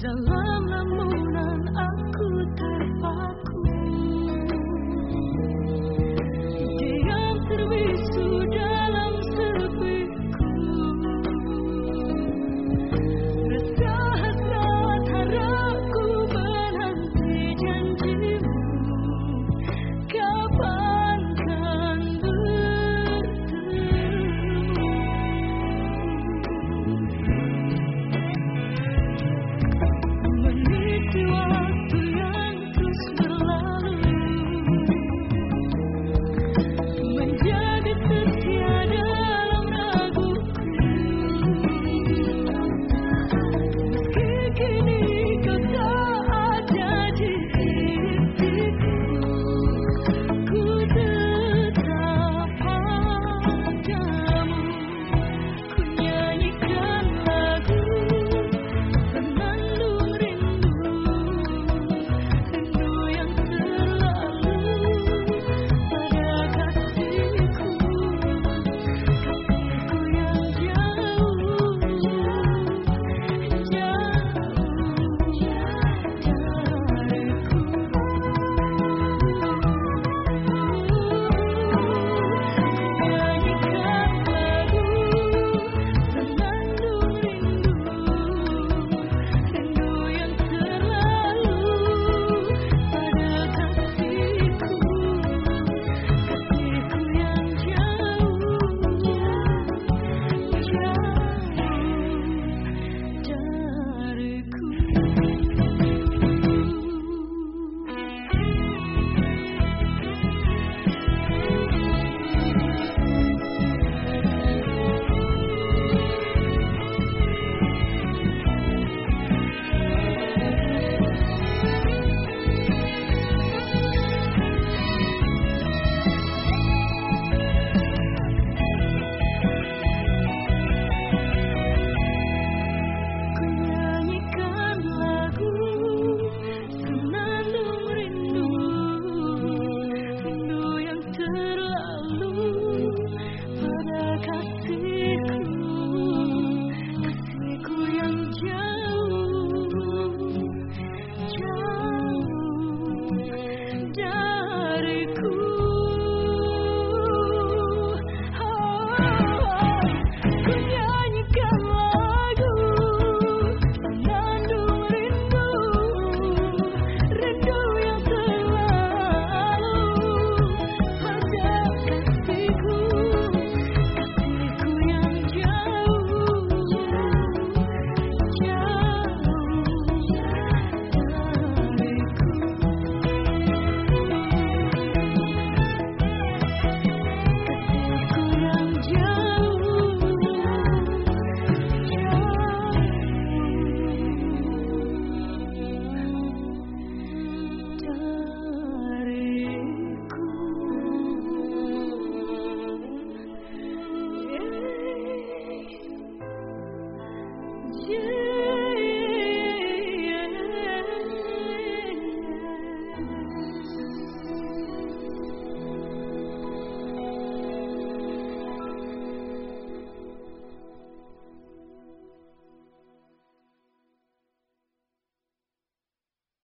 dalam lamunan aku